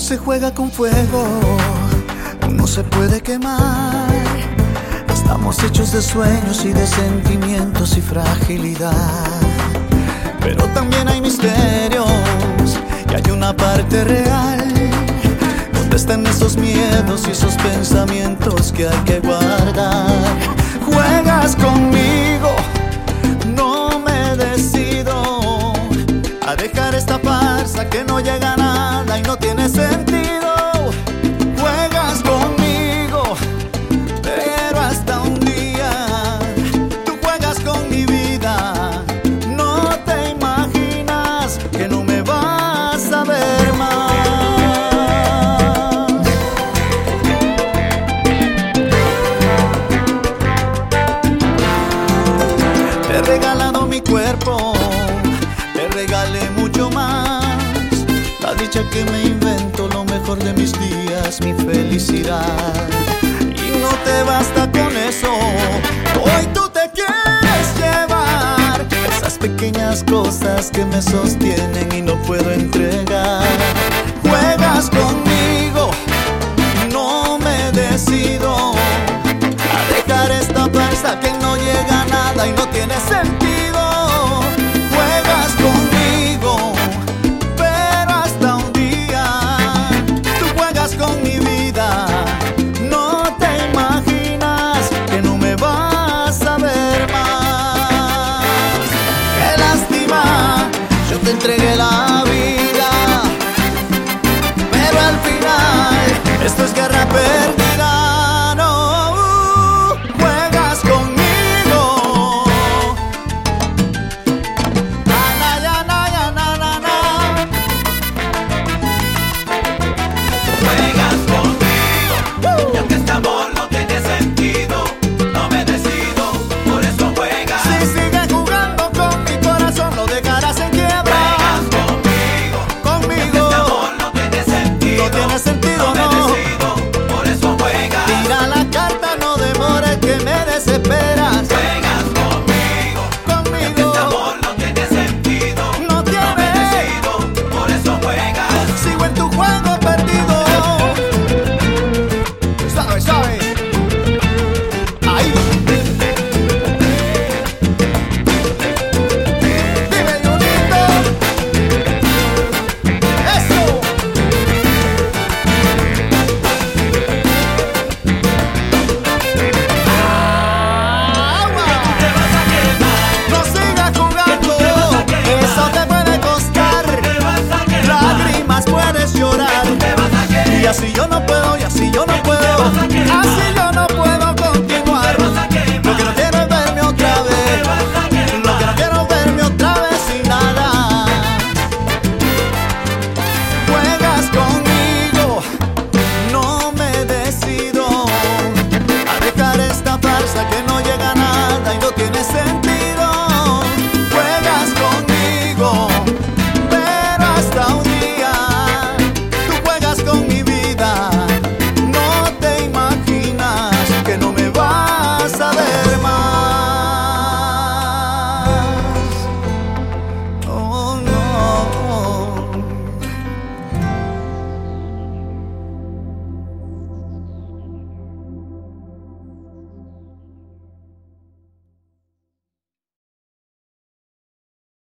se juega con fuego, uno se puede quemar. Estamos hechos de sueños y de sentimientos y fragilidad. Pero también hay misterios y hay una parte real. ¿Dónde están esos miedos y esos pensamientos que hay que guardar? Farsa que no llega nada y no tiene sentido. Juegas conmigo, pero hasta un día tú juegas con mi vida. No te imaginas que no me vas a ver más. Te he regalado mi cuerpo, La dicha que me invento, lo mejor de mis días, mi felicidad. Y no te basta con eso, hoy tú te quieres llevar esas pequeñas cosas que me sostienen y no puedo entregar. Juegas conmigo, no me decido a dejar esta farsa que no llega a nada y no tiene sentido. te entregué la puedo y así yo no puedo.